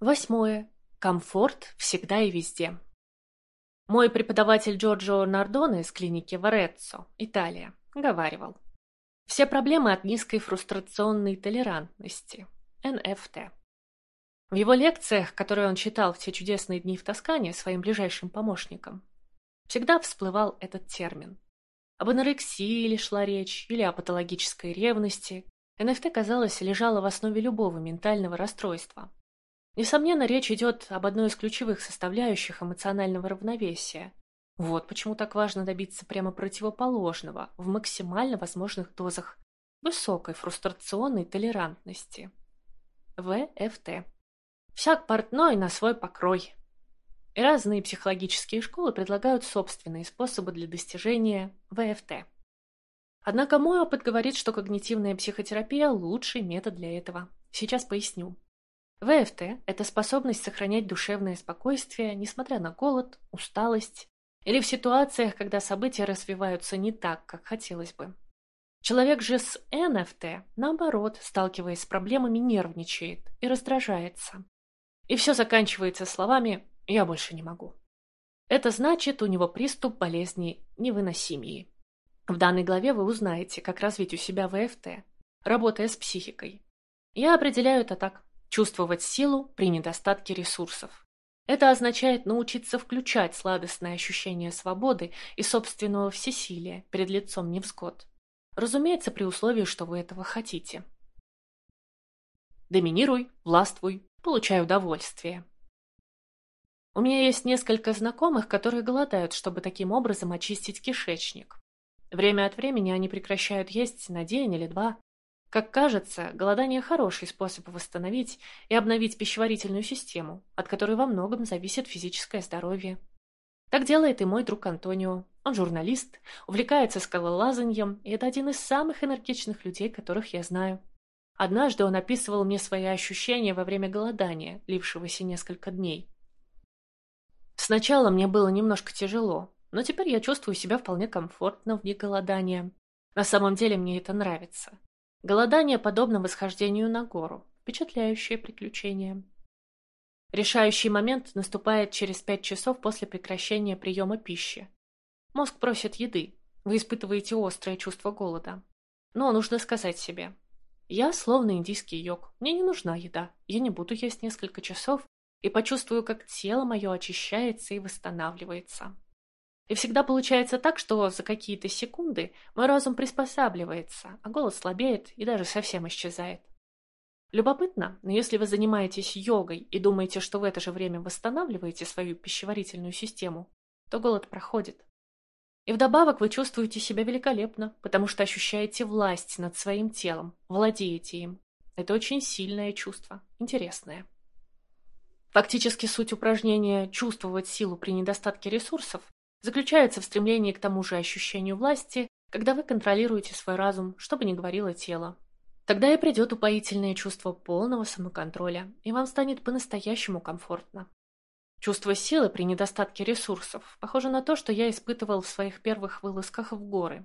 Восьмое. Комфорт всегда и везде. Мой преподаватель Джорджо Нардоне из клиники Вареццо, Италия, говаривал. Все проблемы от низкой фрустрационной толерантности, НФТ. В его лекциях, которые он читал в те чудесные дни в Тоскане своим ближайшим помощникам, всегда всплывал этот термин. Об анорексии ли шла речь, или о патологической ревности, НФТ, казалось, лежала в основе любого ментального расстройства. Несомненно, речь идет об одной из ключевых составляющих эмоционального равновесия. Вот почему так важно добиться прямо противоположного, в максимально возможных дозах, высокой фрустрационной толерантности. ВФТ. Всяк портной на свой покрой. И разные психологические школы предлагают собственные способы для достижения ВФТ. Однако мой опыт говорит, что когнитивная психотерапия – лучший метод для этого. Сейчас поясню. ВФТ – это способность сохранять душевное спокойствие, несмотря на голод, усталость или в ситуациях, когда события развиваются не так, как хотелось бы. Человек же с НФТ, наоборот, сталкиваясь с проблемами, нервничает и раздражается. И все заканчивается словами «я больше не могу». Это значит, у него приступ болезни невыносимии. В данной главе вы узнаете, как развить у себя ВФТ, работая с психикой. Я определяю это так. Чувствовать силу при недостатке ресурсов. Это означает научиться включать сладостное ощущение свободы и собственного всесилия перед лицом невзгод. Разумеется, при условии, что вы этого хотите. Доминируй, властвуй, получай удовольствие. У меня есть несколько знакомых, которые голодают, чтобы таким образом очистить кишечник. Время от времени они прекращают есть на день или два. Как кажется, голодание – хороший способ восстановить и обновить пищеварительную систему, от которой во многом зависит физическое здоровье. Так делает и мой друг Антонио. Он журналист, увлекается скалолазаньем, и это один из самых энергичных людей, которых я знаю. Однажды он описывал мне свои ощущения во время голодания, лившегося несколько дней. Сначала мне было немножко тяжело, но теперь я чувствую себя вполне комфортно вне голодания. На самом деле мне это нравится. Голодание подобно восхождению на гору. Впечатляющее приключение. Решающий момент наступает через пять часов после прекращения приема пищи. Мозг просит еды. Вы испытываете острое чувство голода. Но нужно сказать себе. Я словно индийский йог. Мне не нужна еда. Я не буду есть несколько часов и почувствую, как тело мое очищается и восстанавливается. И всегда получается так, что за какие-то секунды мой разум приспосабливается, а голос слабеет и даже совсем исчезает. Любопытно, но если вы занимаетесь йогой и думаете, что в это же время восстанавливаете свою пищеварительную систему, то голод проходит. И вдобавок вы чувствуете себя великолепно, потому что ощущаете власть над своим телом, владеете им. Это очень сильное чувство, интересное. Фактически суть упражнения «чувствовать силу при недостатке ресурсов» заключается в стремлении к тому же ощущению власти, когда вы контролируете свой разум, что бы ни говорило тело. Тогда и придет упоительное чувство полного самоконтроля, и вам станет по-настоящему комфортно. Чувство силы при недостатке ресурсов похоже на то, что я испытывал в своих первых вылазках в горы.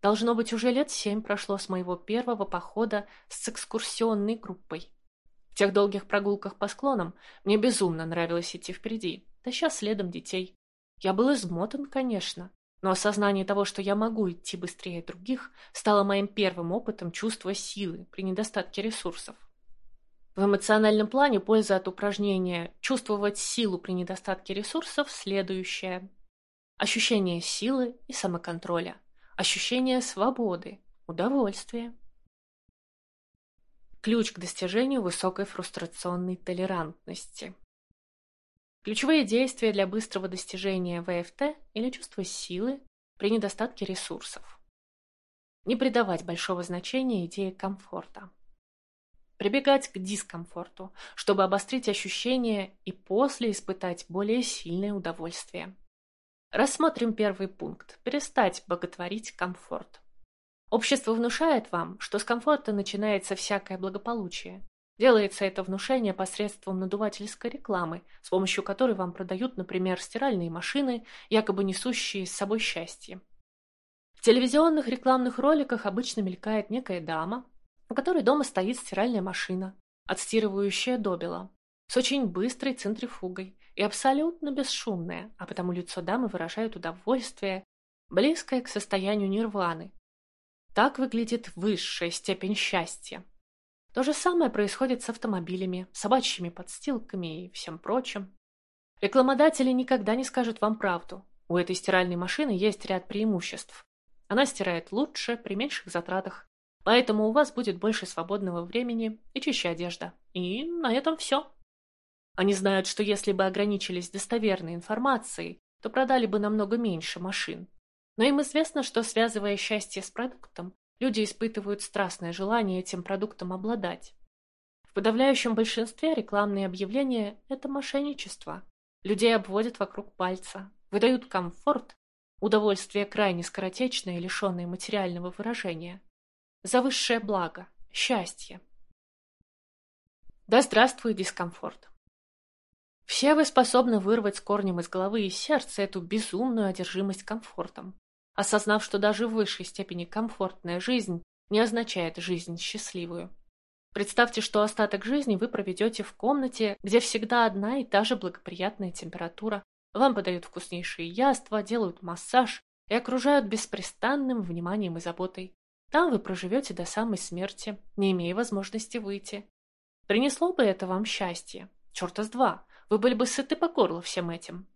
Должно быть, уже лет семь прошло с моего первого похода с экскурсионной группой. В тех долгих прогулках по склонам мне безумно нравилось идти впереди, таща следом детей. Я был измотан, конечно, но осознание того, что я могу идти быстрее других, стало моим первым опытом чувства силы при недостатке ресурсов. В эмоциональном плане польза от упражнения «чувствовать силу при недостатке ресурсов» следующая. Ощущение силы и самоконтроля. Ощущение свободы, удовольствия. Ключ к достижению высокой фрустрационной толерантности. Ключевые действия для быстрого достижения ВФТ или чувства силы при недостатке ресурсов. Не придавать большого значения идее комфорта. Прибегать к дискомфорту, чтобы обострить ощущения и после испытать более сильное удовольствие. Рассмотрим первый пункт – перестать боготворить комфорт. Общество внушает вам, что с комфорта начинается всякое благополучие, Делается это внушение посредством надувательской рекламы, с помощью которой вам продают, например, стиральные машины, якобы несущие с собой счастье. В телевизионных рекламных роликах обычно мелькает некая дама, у которой дома стоит стиральная машина, отстирывающая добело. с очень быстрой центрифугой и абсолютно бесшумная, а потому лицо дамы выражает удовольствие, близкое к состоянию нирваны. Так выглядит высшая степень счастья. То же самое происходит с автомобилями, собачьими подстилками и всем прочим. Рекламодатели никогда не скажут вам правду. У этой стиральной машины есть ряд преимуществ. Она стирает лучше, при меньших затратах. Поэтому у вас будет больше свободного времени и чище одежда. И на этом все. Они знают, что если бы ограничились достоверной информацией, то продали бы намного меньше машин. Но им известно, что, связывая счастье с продуктом, Люди испытывают страстное желание этим продуктом обладать. В подавляющем большинстве рекламные объявления – это мошенничество. Людей обводят вокруг пальца, выдают комфорт, удовольствие крайне скоротечное лишенное материального выражения, за высшее благо, счастье. Да здравствует дискомфорт. Все вы способны вырвать с корнем из головы и сердца эту безумную одержимость комфортом осознав, что даже в высшей степени комфортная жизнь не означает жизнь счастливую. Представьте, что остаток жизни вы проведете в комнате, где всегда одна и та же благоприятная температура, вам подают вкуснейшие яства, делают массаж и окружают беспрестанным вниманием и заботой. Там вы проживете до самой смерти, не имея возможности выйти. Принесло бы это вам счастье? Черта с два, вы были бы сыты по горло всем этим.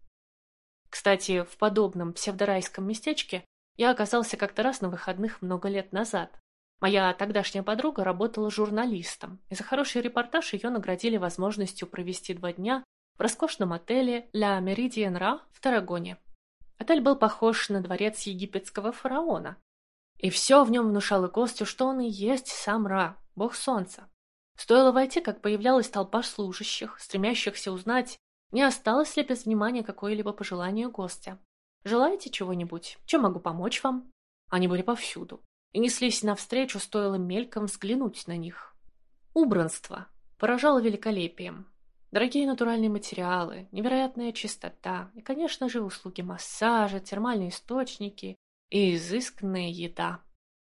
Кстати, в подобном псевдорайском местечке я оказался как-то раз на выходных много лет назад. Моя тогдашняя подруга работала журналистом, и за хороший репортаж ее наградили возможностью провести два дня в роскошном отеле «Ля Меридиен Ра» в Тарагоне. Отель был похож на дворец египетского фараона. И все в нем внушало Костю, что он и есть сам Ра, бог солнца. Стоило войти, как появлялась толпа служащих, стремящихся узнать, не осталось ли без внимания какое-либо пожелание гостя. Желаете чего-нибудь? Чем могу помочь вам? Они были повсюду и неслись навстречу, стоило мельком взглянуть на них. Убранство поражало великолепием. Дорогие натуральные материалы, невероятная чистота и, конечно же, услуги массажа, термальные источники и изысканная еда.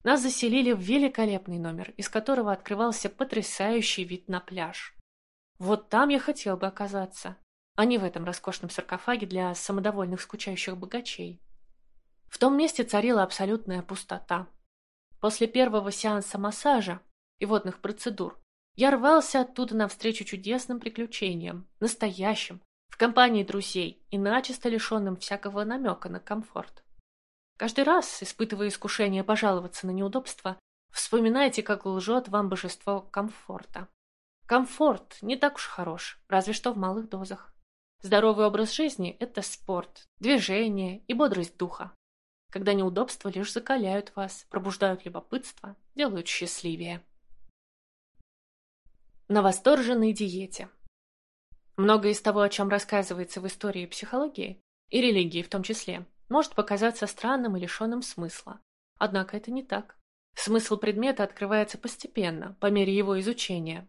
Нас заселили в великолепный номер, из которого открывался потрясающий вид на пляж. Вот там я хотел бы оказаться а не в этом роскошном саркофаге для самодовольных скучающих богачей. В том месте царила абсолютная пустота. После первого сеанса массажа и водных процедур я рвался оттуда навстречу чудесным приключениям, настоящим, в компании друзей и начисто лишенным всякого намека на комфорт. Каждый раз, испытывая искушение пожаловаться на неудобства, вспоминайте, как лжет вам божество комфорта. Комфорт не так уж хорош, разве что в малых дозах. Здоровый образ жизни – это спорт, движение и бодрость духа. Когда неудобства лишь закаляют вас, пробуждают любопытство, делают счастливее. На восторженной диете. Многое из того, о чем рассказывается в истории психологии, и религии в том числе, может показаться странным и лишенным смысла. Однако это не так. Смысл предмета открывается постепенно, по мере его изучения,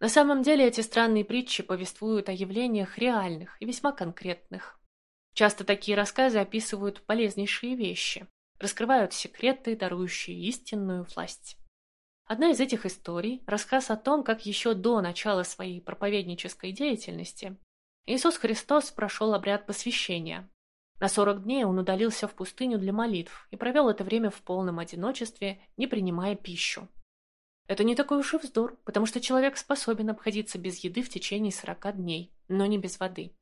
на самом деле эти странные притчи повествуют о явлениях реальных и весьма конкретных. Часто такие рассказы описывают полезнейшие вещи, раскрывают секреты, дарующие истинную власть. Одна из этих историй – рассказ о том, как еще до начала своей проповеднической деятельности Иисус Христос прошел обряд посвящения. На сорок дней он удалился в пустыню для молитв и провел это время в полном одиночестве, не принимая пищу. Это не такой уж и вздор, потому что человек способен обходиться без еды в течение 40 дней, но не без воды.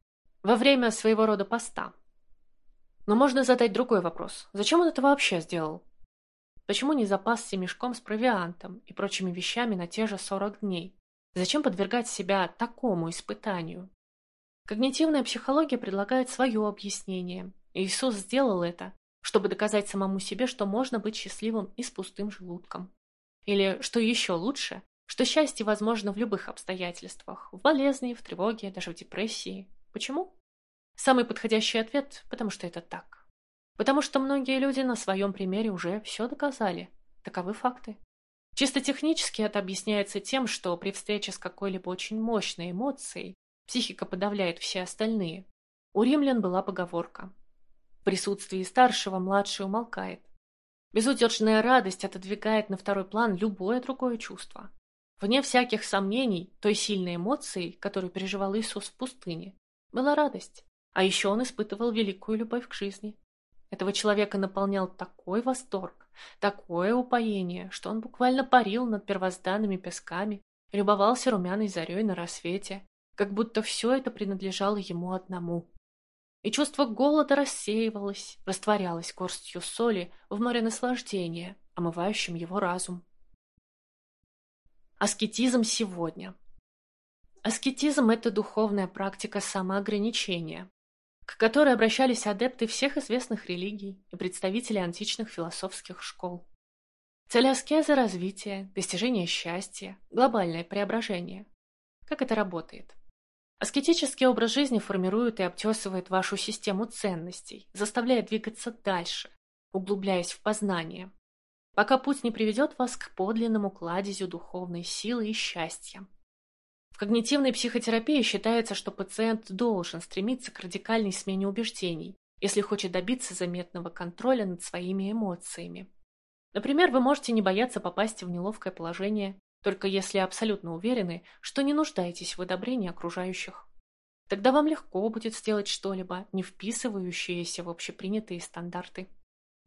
Во время своего рода поста. Но можно задать другой вопрос. Зачем он это вообще сделал? Почему не запасся мешком с провиантом и прочими вещами на те же 40 дней? Зачем подвергать себя такому испытанию? Когнитивная психология предлагает свое объяснение. Иисус сделал это, чтобы доказать самому себе, что можно быть счастливым и с пустым желудком. Или, что еще лучше, что счастье возможно в любых обстоятельствах, в болезни, в тревоге, даже в депрессии. Почему? Самый подходящий ответ – потому что это так. Потому что многие люди на своем примере уже все доказали. Таковы факты. Чисто технически это объясняется тем, что при встрече с какой-либо очень мощной эмоцией психика подавляет все остальные. У римлян была поговорка. В присутствии старшего младший умолкает. Безудержная радость отодвигает на второй план любое другое чувство. Вне всяких сомнений, той сильной эмоцией, которую переживал Иисус в пустыне, была радость. А еще он испытывал великую любовь к жизни. Этого человека наполнял такой восторг, такое упоение, что он буквально парил над первозданными песками, любовался румяной зарей на рассвете, как будто все это принадлежало ему одному. И чувство голода рассеивалось, растворялось горстью соли в море наслаждения, омывающем его разум. Аскетизм сегодня. Аскетизм – это духовная практика самоограничения, к которой обращались адепты всех известных религий и представители античных философских школ. Цель аскезы – развитие, достижение счастья, глобальное преображение. Как это работает? Аскетический образ жизни формирует и обтесывает вашу систему ценностей, заставляя двигаться дальше, углубляясь в познание, пока путь не приведет вас к подлинному кладезю духовной силы и счастья. В когнитивной психотерапии считается, что пациент должен стремиться к радикальной смене убеждений, если хочет добиться заметного контроля над своими эмоциями. Например, вы можете не бояться попасть в неловкое положение, только если абсолютно уверены, что не нуждаетесь в одобрении окружающих. Тогда вам легко будет сделать что-либо, не вписывающееся в общепринятые стандарты.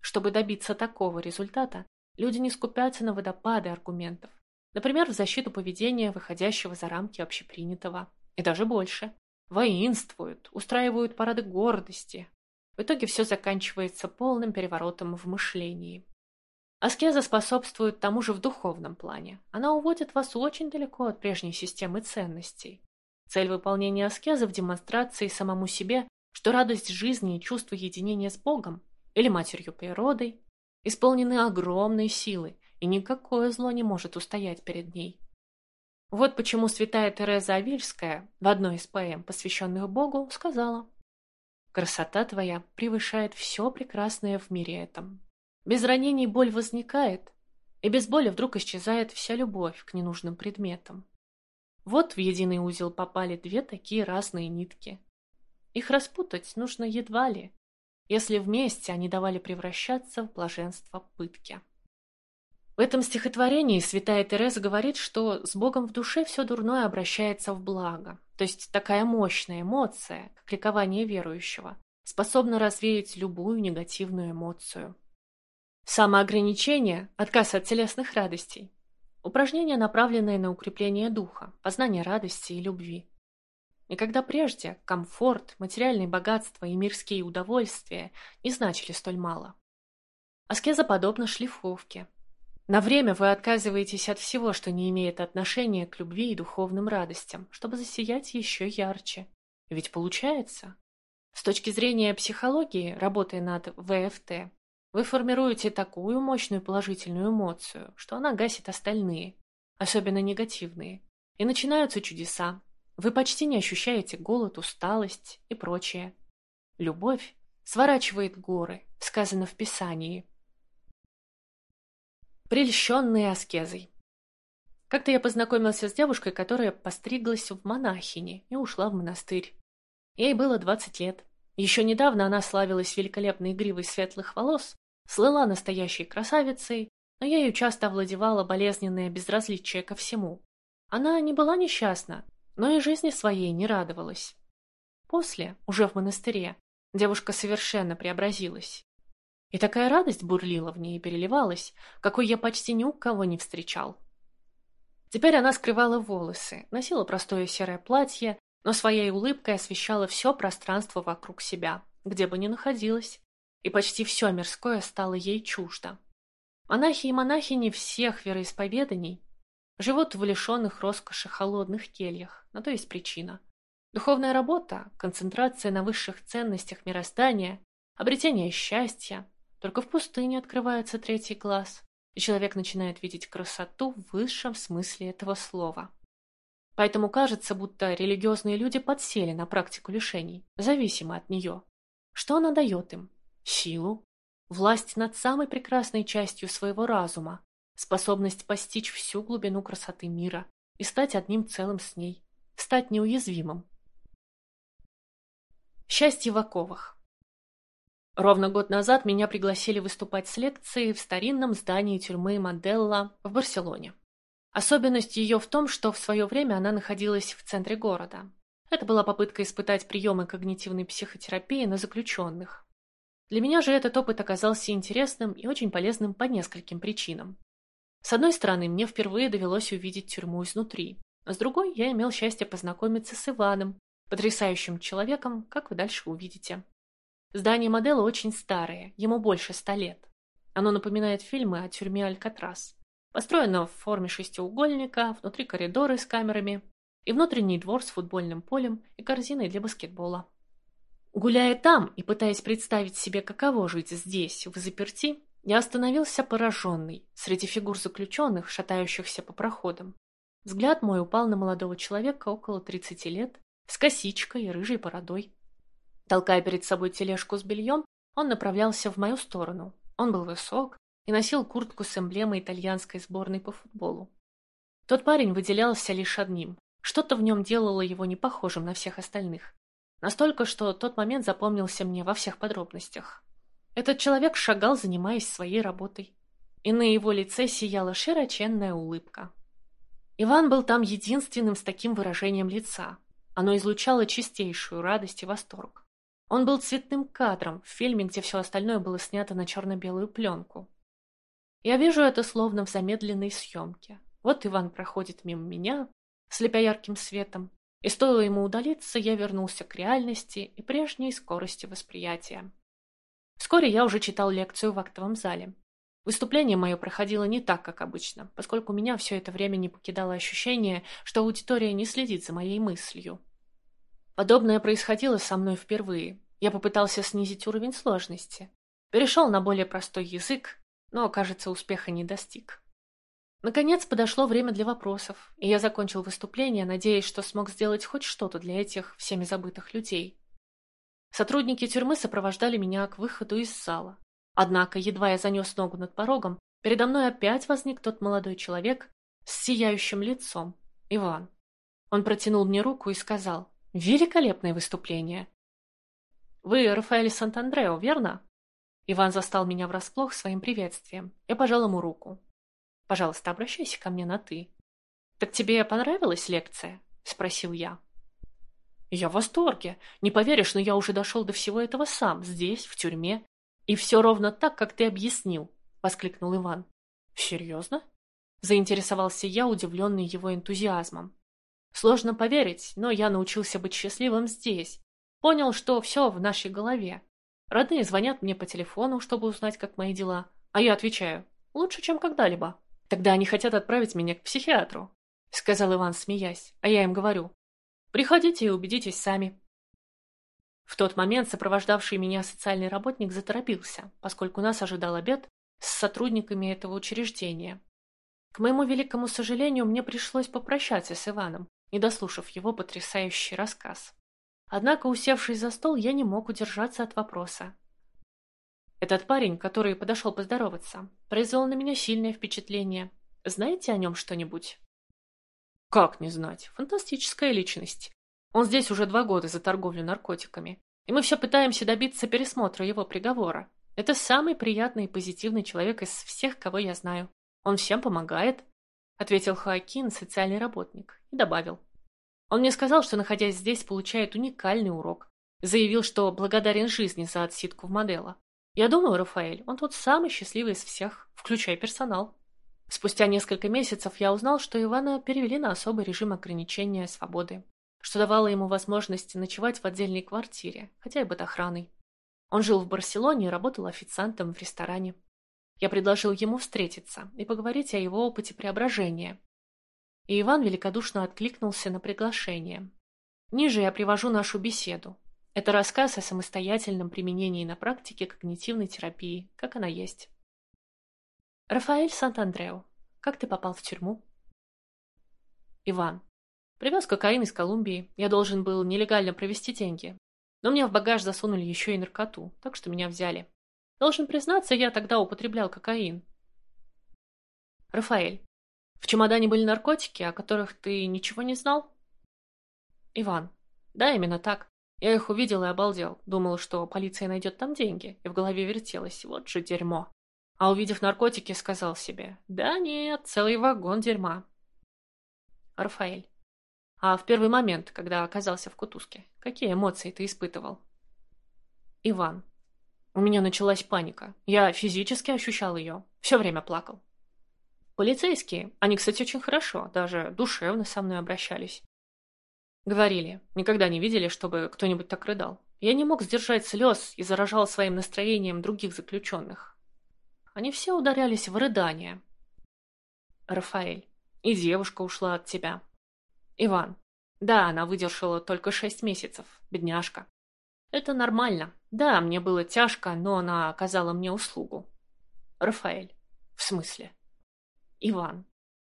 Чтобы добиться такого результата, люди не скупятся на водопады аргументов, Например, в защиту поведения, выходящего за рамки общепринятого. И даже больше. Воинствуют, устраивают парады гордости. В итоге все заканчивается полным переворотом в мышлении. Аскеза способствует тому же в духовном плане. Она уводит вас очень далеко от прежней системы ценностей. Цель выполнения аскезы в демонстрации самому себе, что радость жизни и чувство единения с Богом или Матерью Природой исполнены огромной силы и никакое зло не может устоять перед ней. Вот почему святая Тереза Авильская в одной из поэм, посвященных Богу, сказала «Красота твоя превышает все прекрасное в мире этом. Без ранений боль возникает, и без боли вдруг исчезает вся любовь к ненужным предметам. Вот в единый узел попали две такие разные нитки. Их распутать нужно едва ли, если вместе они давали превращаться в блаженство пытки. В этом стихотворении святая Тереза говорит, что с Богом в душе все дурное обращается в благо. То есть такая мощная эмоция, как ликование верующего, способна развеять любую негативную эмоцию. Самоограничение – отказ от телесных радостей. Упражнение, направленное на укрепление духа, познание радости и любви. Никогда прежде комфорт, материальные богатства и мирские удовольствия не значили столь мало. Аскеза подобна шлифовке, на время вы отказываетесь от всего, что не имеет отношения к любви и духовным радостям, чтобы засиять еще ярче. Ведь получается. С точки зрения психологии, работая над ВФТ, вы формируете такую мощную положительную эмоцию, что она гасит остальные, особенно негативные, и начинаются чудеса. Вы почти не ощущаете голод, усталость и прочее. Любовь сворачивает горы, сказано в Писании, Прельщенные аскезой. Как-то я познакомился с девушкой, которая постриглась в монахини и ушла в монастырь. Ей было 20 лет. Еще недавно она славилась великолепной игривой светлых волос, слыла настоящей красавицей, но ею часто овладевало болезненное безразличие ко всему. Она не была несчастна, но и жизни своей не радовалась. После, уже в монастыре, девушка совершенно преобразилась. И такая радость бурлила в ней и переливалась, какой я почти ни у кого не встречал. Теперь она скрывала волосы, носила простое серое платье, но своей улыбкой освещала все пространство вокруг себя, где бы ни находилась, и почти все мирское стало ей чуждо. Монахи и монахини всех вероисповеданий живут в лишенных роскоши холодных кельях, на то есть причина. Духовная работа, концентрация на высших ценностях мироздания, обретение счастья, только в пустыне открывается третий глаз, и человек начинает видеть красоту в высшем смысле этого слова. Поэтому кажется, будто религиозные люди подсели на практику лишений, зависимы от нее. Что она дает им? Силу, власть над самой прекрасной частью своего разума, способность постичь всю глубину красоты мира и стать одним целым с ней, стать неуязвимым. Счастье в оковах. Ровно год назад меня пригласили выступать с лекцией в старинном здании тюрьмы Манделла в Барселоне. Особенность ее в том, что в свое время она находилась в центре города. Это была попытка испытать приемы когнитивной психотерапии на заключенных. Для меня же этот опыт оказался интересным и очень полезным по нескольким причинам. С одной стороны, мне впервые довелось увидеть тюрьму изнутри. С другой, я имел счастье познакомиться с Иваном, потрясающим человеком, как вы дальше увидите. Здание модела очень старое, ему больше ста лет. Оно напоминает фильмы о тюрьме Алькатрас. Построено в форме шестиугольника, внутри коридоры с камерами и внутренний двор с футбольным полем и корзиной для баскетбола. Гуляя там и пытаясь представить себе, каково жить здесь, в заперти, я остановился пораженный среди фигур заключенных, шатающихся по проходам. Взгляд мой упал на молодого человека около 30 лет, с косичкой и рыжей бородой. Толкая перед собой тележку с бельем, он направлялся в мою сторону. Он был высок и носил куртку с эмблемой итальянской сборной по футболу. Тот парень выделялся лишь одним. Что-то в нем делало его не похожим на всех остальных. Настолько, что тот момент запомнился мне во всех подробностях. Этот человек шагал, занимаясь своей работой. И на его лице сияла широченная улыбка. Иван был там единственным с таким выражением лица. Оно излучало чистейшую радость и восторг. Он был цветным кадром в фильме, где все остальное было снято на черно-белую пленку. Я вижу это словно в замедленной съемке. Вот Иван проходит мимо меня, слепя ярким светом, и стоило ему удалиться, я вернулся к реальности и прежней скорости восприятия. Вскоре я уже читал лекцию в актовом зале. Выступление мое проходило не так, как обычно, поскольку меня все это время не покидало ощущение, что аудитория не следит за моей мыслью. Подобное происходило со мной впервые. Я попытался снизить уровень сложности. Перешел на более простой язык, но, кажется, успеха не достиг. Наконец подошло время для вопросов, и я закончил выступление, надеясь, что смог сделать хоть что-то для этих всеми забытых людей. Сотрудники тюрьмы сопровождали меня к выходу из зала. Однако, едва я занес ногу над порогом, передо мной опять возник тот молодой человек с сияющим лицом, Иван. Он протянул мне руку и сказал, «Великолепное выступление!» «Вы Рафаэль Сантандрео, верно?» Иван застал меня врасплох своим приветствием. Я пожал ему руку. «Пожалуйста, обращайся ко мне на «ты». «Так тебе понравилась лекция?» — спросил я. Я в восторге. Не поверишь, но я уже дошел до всего этого сам, здесь, в тюрьме. И все ровно так, как ты объяснил, — воскликнул Иван. Серьезно? Заинтересовался я, удивленный его энтузиазмом. Сложно поверить, но я научился быть счастливым здесь. Понял, что все в нашей голове. Родные звонят мне по телефону, чтобы узнать, как мои дела. А я отвечаю, лучше, чем когда-либо. Тогда они хотят отправить меня к психиатру, — сказал Иван, смеясь. А я им говорю, Приходите и убедитесь сами. В тот момент сопровождавший меня социальный работник заторопился, поскольку нас ожидал обед с сотрудниками этого учреждения. К моему великому сожалению, мне пришлось попрощаться с Иваном, не дослушав его потрясающий рассказ. Однако, усевшись за стол, я не мог удержаться от вопроса. Этот парень, который подошел поздороваться, произвел на меня сильное впечатление. Знаете о нем что-нибудь? Как не знать? Фантастическая личность. Он здесь уже два года за торговлю наркотиками. И мы все пытаемся добиться пересмотра его приговора. Это самый приятный и позитивный человек из всех, кого я знаю. Он всем помогает, — ответил Хоакин, социальный работник, и добавил. Он мне сказал, что, находясь здесь, получает уникальный урок. Заявил, что благодарен жизни за отсидку в модела. Я думаю, Рафаэль, он тот самый счастливый из всех, включая персонал. Спустя несколько месяцев я узнал, что Ивана перевели на особый режим ограничения свободы, что давало ему возможность ночевать в отдельной квартире, хотя и под охраной. Он жил в Барселоне и работал официантом в ресторане. Я предложил ему встретиться и поговорить о его опыте преображения. И Иван великодушно откликнулся на приглашение. Ниже я привожу нашу беседу. Это рассказ о самостоятельном применении на практике когнитивной терапии, как она есть. Рафаэль Сант-Андрео, как ты попал в тюрьму? Иван. Привез кокаин из Колумбии. Я должен был нелегально провести деньги. Но мне в багаж засунули еще и наркоту, так что меня взяли. Должен признаться, я тогда употреблял кокаин. Рафаэль. В чемодане были наркотики, о которых ты ничего не знал? Иван. Да, именно так. Я их увидел и обалдел. Думал, что полиция найдет там деньги. И в голове вертелось. Вот же дерьмо. А увидев наркотики, сказал себе, да нет, целый вагон дерьма. Рафаэль. А в первый момент, когда оказался в кутузке, какие эмоции ты испытывал? Иван. У меня началась паника. Я физически ощущал ее. Все время плакал. Полицейские, они, кстати, очень хорошо, даже душевно со мной обращались. Говорили, никогда не видели, чтобы кто-нибудь так рыдал. Я не мог сдержать слез и заражал своим настроением других заключенных. Они все ударялись в рыдание. Рафаэль. И девушка ушла от тебя. Иван. Да, она выдержала только шесть месяцев. Бедняжка. Это нормально. Да, мне было тяжко, но она оказала мне услугу. Рафаэль. В смысле? Иван.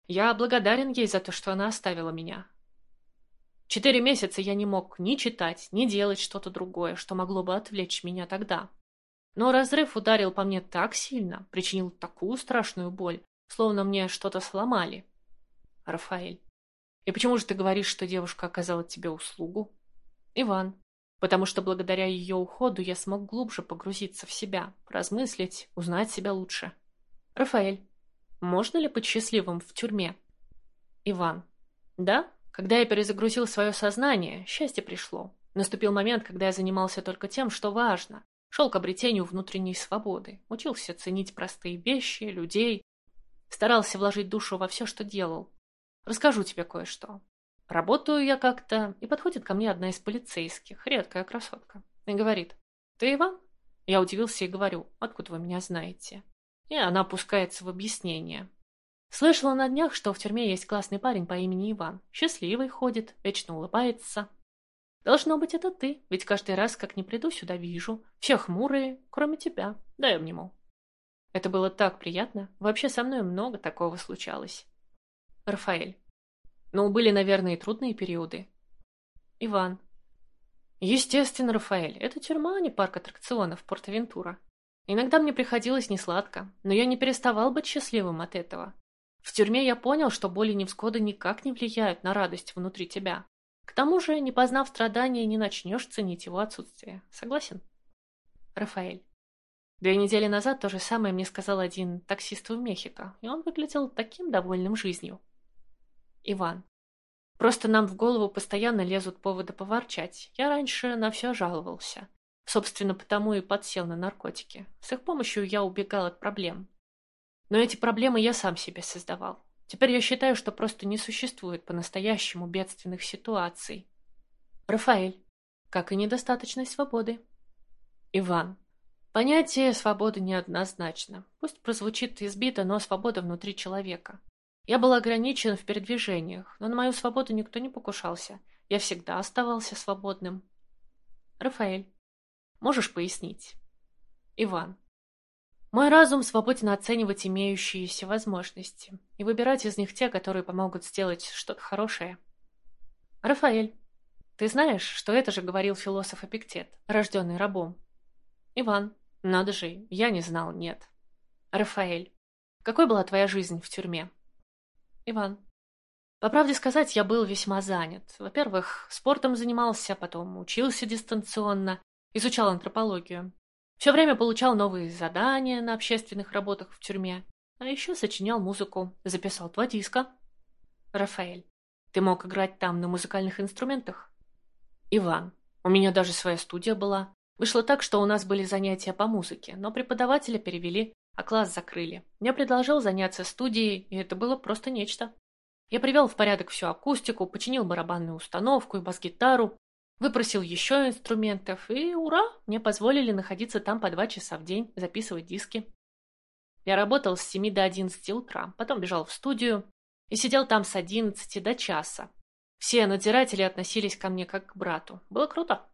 Я благодарен ей за то, что она оставила меня. Четыре месяца я не мог ни читать, ни делать что-то другое, что могло бы отвлечь меня тогда. Но разрыв ударил по мне так сильно, причинил такую страшную боль, словно мне что-то сломали. Рафаэль. И почему же ты говоришь, что девушка оказала тебе услугу? Иван. Потому что благодаря ее уходу я смог глубже погрузиться в себя, размыслить, узнать себя лучше. Рафаэль. Можно ли быть счастливым в тюрьме? Иван. Да, когда я перезагрузил свое сознание, счастье пришло. Наступил момент, когда я занимался только тем, что важно. Шел к обретению внутренней свободы. Учился ценить простые вещи, людей. Старался вложить душу во все, что делал. Расскажу тебе кое-что. Работаю я как-то, и подходит ко мне одна из полицейских, редкая красотка, и говорит, «Ты Иван?» Я удивился и говорю, «Откуда вы меня знаете?» И она опускается в объяснение. Слышала на днях, что в тюрьме есть классный парень по имени Иван. Счастливый ходит, вечно улыбается. Должно быть, это ты, ведь каждый раз, как не приду сюда, вижу. Все хмурые, кроме тебя. Дай обниму. Это было так приятно. Вообще со мной много такого случалось. Рафаэль. Ну, были, наверное, и трудные периоды. Иван. Естественно, Рафаэль. Это тюрьма, а не парк аттракционов Порт-Авентура. Иногда мне приходилось несладко, но я не переставал быть счастливым от этого. В тюрьме я понял, что боли невзгоды никак не влияют на радость внутри тебя. К тому же, не познав страдания, не начнешь ценить его отсутствие. Согласен? Рафаэль. Две недели назад то же самое мне сказал один таксист в Мехико, и он выглядел таким довольным жизнью. Иван. Просто нам в голову постоянно лезут поводы поворчать. Я раньше на все жаловался. Собственно, потому и подсел на наркотики. С их помощью я убегал от проблем. Но эти проблемы я сам себе создавал. Теперь я считаю, что просто не существует по-настоящему бедственных ситуаций. Рафаэль. Как и недостаточность свободы. Иван. Понятие свободы неоднозначно. Пусть прозвучит избито, но свобода внутри человека. Я был ограничен в передвижениях, но на мою свободу никто не покушался. Я всегда оставался свободным. Рафаэль. Можешь пояснить? Иван. Мой разум свободен оценивать имеющиеся возможности и выбирать из них те, которые помогут сделать что-то хорошее. Рафаэль. Ты знаешь, что это же говорил философ Эпиктет, рожденный рабом? Иван. Надо же, я не знал, нет. Рафаэль. Какой была твоя жизнь в тюрьме? Иван. По правде сказать, я был весьма занят. Во-первых, спортом занимался, потом учился дистанционно, Изучал антропологию. Все время получал новые задания на общественных работах в тюрьме. А еще сочинял музыку. Записал два диска. Рафаэль. Ты мог играть там на музыкальных инструментах? Иван. У меня даже своя студия была. Вышло так, что у нас были занятия по музыке, но преподавателя перевели, а класс закрыли. Я предложил заняться студией, и это было просто нечто. Я привел в порядок всю акустику, починил барабанную установку и бас-гитару, Выпросил еще инструментов, и ура, мне позволили находиться там по два часа в день, записывать диски. Я работал с 7 до 11 утра, потом бежал в студию и сидел там с 11 до часа. Все надзиратели относились ко мне как к брату. Было круто.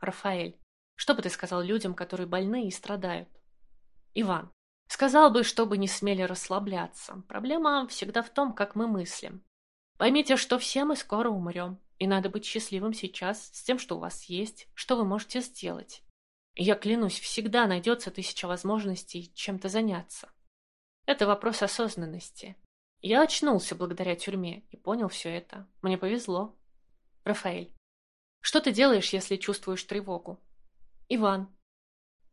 Рафаэль, что бы ты сказал людям, которые больны и страдают? Иван, сказал бы, чтобы не смели расслабляться. Проблема всегда в том, как мы мыслим. Поймите, что все мы скоро умрем. И надо быть счастливым сейчас с тем, что у вас есть, что вы можете сделать. Я клянусь, всегда найдется тысяча возможностей чем-то заняться. Это вопрос осознанности. Я очнулся благодаря тюрьме и понял все это. Мне повезло. Рафаэль. Что ты делаешь, если чувствуешь тревогу? Иван.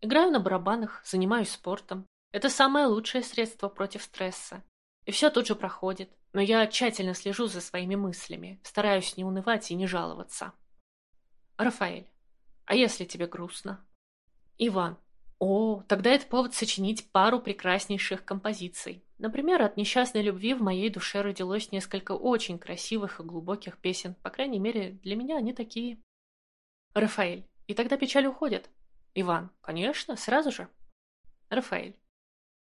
Играю на барабанах, занимаюсь спортом. Это самое лучшее средство против стресса. И все тут же проходит. Но я тщательно слежу за своими мыслями, стараюсь не унывать и не жаловаться. Рафаэль. А если тебе грустно? Иван. О, тогда это повод сочинить пару прекраснейших композиций. Например, от несчастной любви в моей душе родилось несколько очень красивых и глубоких песен. По крайней мере, для меня они такие. Рафаэль. И тогда печаль уходит. Иван. Конечно, сразу же. Рафаэль.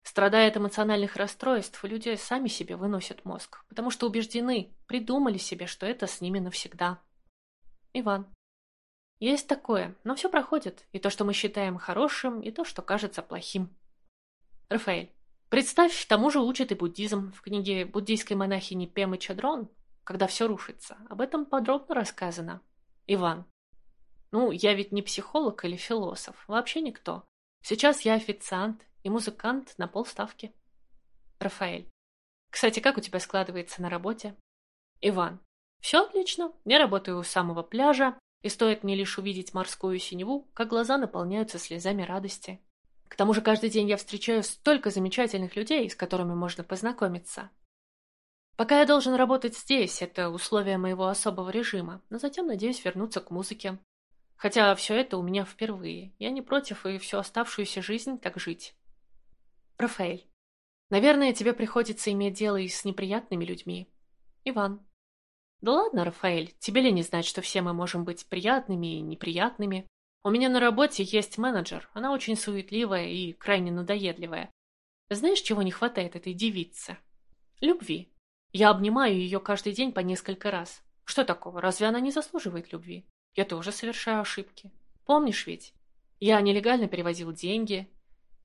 Страдая от эмоциональных расстройств, люди сами себе выносят мозг, потому что убеждены, придумали себе, что это с ними навсегда. Иван. Есть такое, но все проходит, и то, что мы считаем хорошим, и то, что кажется плохим. Рафаэль. Представь, тому же учит и буддизм. В книге буддийской монахини Пемы Чадрон «Когда все рушится». Об этом подробно рассказано. Иван. Ну, я ведь не психолог или философ, вообще никто. Сейчас я официант и музыкант на полставки. Рафаэль. Кстати, как у тебя складывается на работе? Иван. Все отлично. Я работаю у самого пляжа, и стоит мне лишь увидеть морскую синеву, как глаза наполняются слезами радости. К тому же каждый день я встречаю столько замечательных людей, с которыми можно познакомиться. Пока я должен работать здесь, это условия моего особого режима, но затем надеюсь вернуться к музыке. Хотя все это у меня впервые. Я не против и всю оставшуюся жизнь так жить. Рафаэль. Наверное, тебе приходится иметь дело и с неприятными людьми. Иван. Да ладно, Рафаэль, тебе ли не знать, что все мы можем быть приятными и неприятными? У меня на работе есть менеджер, она очень суетливая и крайне надоедливая. Знаешь, чего не хватает этой девице? Любви. Я обнимаю ее каждый день по несколько раз. Что такого, разве она не заслуживает любви? Я тоже совершаю ошибки. Помнишь ведь? Я нелегально перевозил деньги.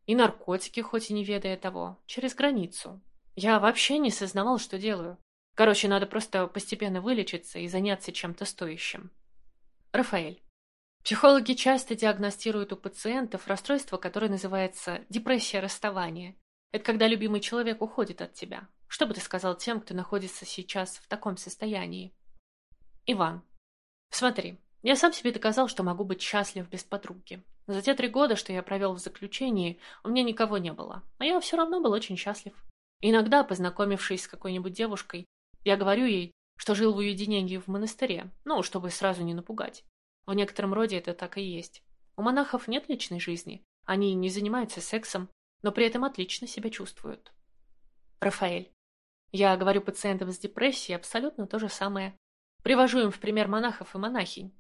И наркотики, хоть и не ведая того, через границу. Я вообще не сознавал, что делаю. Короче, надо просто постепенно вылечиться и заняться чем-то стоящим. Рафаэль. Психологи часто диагностируют у пациентов расстройство, которое называется депрессия расставания. Это когда любимый человек уходит от тебя. Что бы ты сказал тем, кто находится сейчас в таком состоянии? Иван. Смотри, я сам себе доказал, что могу быть счастлив без подруги. За те три года, что я провел в заключении, у меня никого не было. А я все равно был очень счастлив. иногда, познакомившись с какой-нибудь девушкой, я говорю ей, что жил в уединении в монастыре, ну, чтобы сразу не напугать. В некотором роде это так и есть. У монахов нет личной жизни, они не занимаются сексом, но при этом отлично себя чувствуют. Рафаэль. Я говорю пациентам с депрессией абсолютно то же самое. Привожу им в пример монахов и монахинь.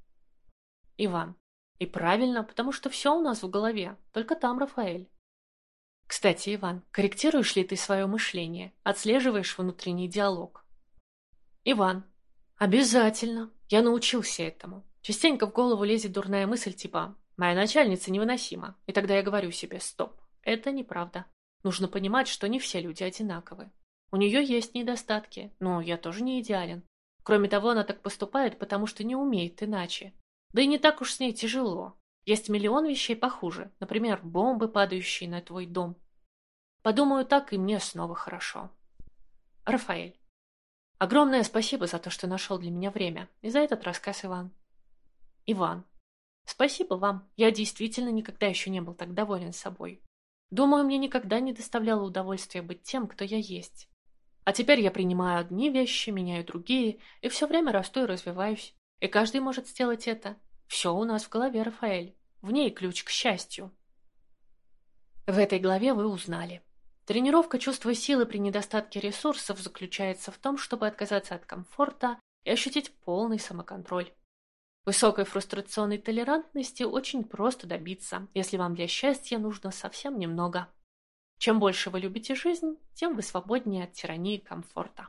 Иван. И правильно, потому что все у нас в голове, только там Рафаэль. Кстати, Иван, корректируешь ли ты свое мышление, отслеживаешь внутренний диалог? Иван. Обязательно. Я научился этому. Частенько в голову лезет дурная мысль типа «моя начальница невыносима», и тогда я говорю себе «стоп, это неправда». Нужно понимать, что не все люди одинаковы. У нее есть недостатки, но я тоже не идеален. Кроме того, она так поступает, потому что не умеет иначе. Да и не так уж с ней тяжело. Есть миллион вещей похуже, например, бомбы, падающие на твой дом. Подумаю так, и мне снова хорошо. Рафаэль. Огромное спасибо за то, что нашел для меня время, и за этот рассказ, Иван. Иван. Спасибо вам. Я действительно никогда еще не был так доволен собой. Думаю, мне никогда не доставляло удовольствия быть тем, кто я есть. А теперь я принимаю одни вещи, меняю другие, и все время расту и развиваюсь. И каждый может сделать это. Все у нас в голове, Рафаэль. В ней ключ к счастью. В этой главе вы узнали. Тренировка чувства силы при недостатке ресурсов заключается в том, чтобы отказаться от комфорта и ощутить полный самоконтроль. Высокой фрустрационной толерантности очень просто добиться, если вам для счастья нужно совсем немного. Чем больше вы любите жизнь, тем вы свободнее от тирании комфорта.